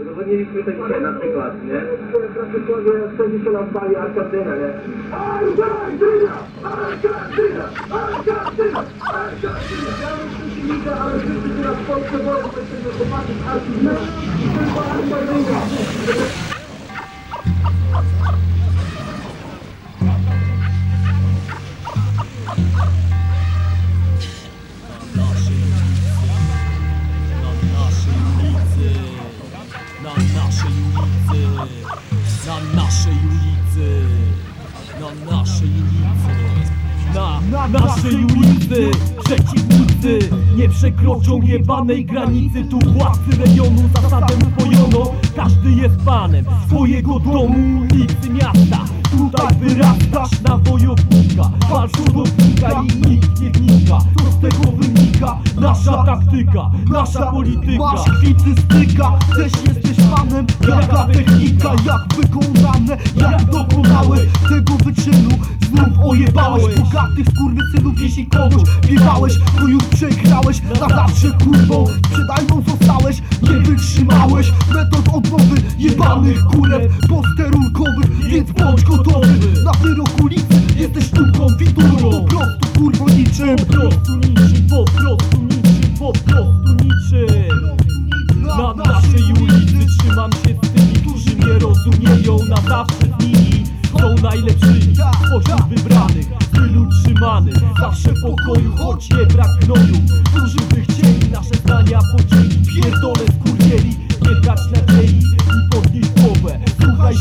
Udowodniliśmy to dzisiaj na przykład, nie? Na przykładzie 40 lat bali Argentyna, nie? Argentyna! Argentyna! Argentyna! Argentyna! Ja bym liga, ale wszyscy teraz w Polsce boją, że chcemy zobaczyć Argentynę i ulicy, na naszej ulicy, na naszej ulicy, na naszej ulicy, na naszej ulicy przeciwnicy nie przekroczą jebanej granicy. Tu władcy rejonu zasadę upojono, każdy jest panem swojego domu, ulicy, miasta. Tutaj wyrastasz na wojownika, walczodownika i nikt nie wnika. Co z tego wynika? Nasza taktyka, nasza polityka. Masz kwity styka, też jesteś fanem Jaka technika, jak wykonane Jak dokonałeś tego wyczynu. Znów ojebałeś bogatych skurwysynów Jeśli kogoś biegałeś, to już przegrałeś. Na zawsze kurwą, sprzedajną zostałeś Nie wytrzymałeś. Metod odnowy Jebanych kurew posterunkowych Więc bądź rozumieją Na zawsze z nimi są najlepszymi Spośród wybranych, w stylu trzymanych Zawsze pokoju, choć nie brak gnoju. Którzy by chcieli nasze zdania podzielić Pierdolę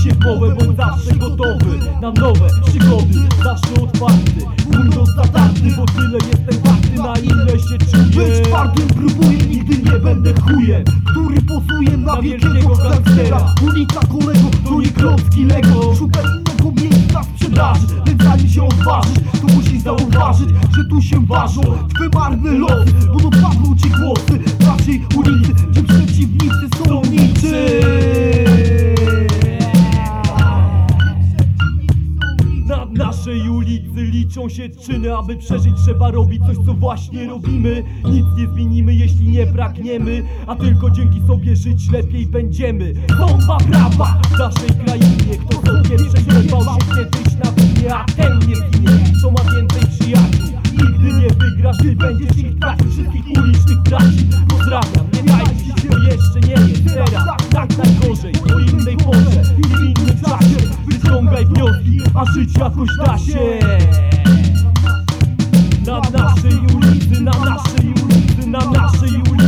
się w mowę Bądź zawsze gotowy na nowe przygody. Zawsze otwarty, mundur zatarty Bo tyle jestem warty, na ile się czuję. Być twardym próbuję, nigdy nie będę chujem Który pozuje na Na wielkiego gangstera. Ulica kolego, to nie klocki Lego. Szukaj innego miejsca sprzedaży. Lecz zanim się odważysz, to musisz zauważyć Że tu się ważą twe marne losy. Bo dopadną ci głosy naszej ulicy Gdzie przeciwnicy liczą się czyny Aby przeżyć trzeba robić coś co właśnie robimy. Nic nie zmienimy jeśli nie pragniemy A tylko dzięki sobie żyć lepiej będziemy. Są dwa prawa w naszej krainie. Kto sobie przejmował się kiedyś na winie A ten nie zginie, kto ma więcej przyjaciół Nigdy nie wygrasz, ty będziesz ich tracił Wszystkich ulicznych braci pozdrawiam Nie dajcie się, jeszcze nie jest teraz Tak najgorzej, o innej porze i w innym czasie. Wyciągaj wnioski, a żyć jakoś da się Na naszej ulicy, na naszej ulicy, na naszej ulicy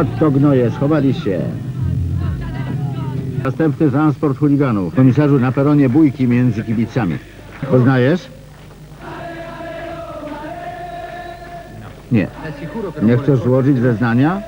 A to gnoje, schowali się. Następny transport chuliganów. Komisarzu na peronie bójki między kibicami. Poznajesz? Nie. Nie chcesz złożyć zeznania?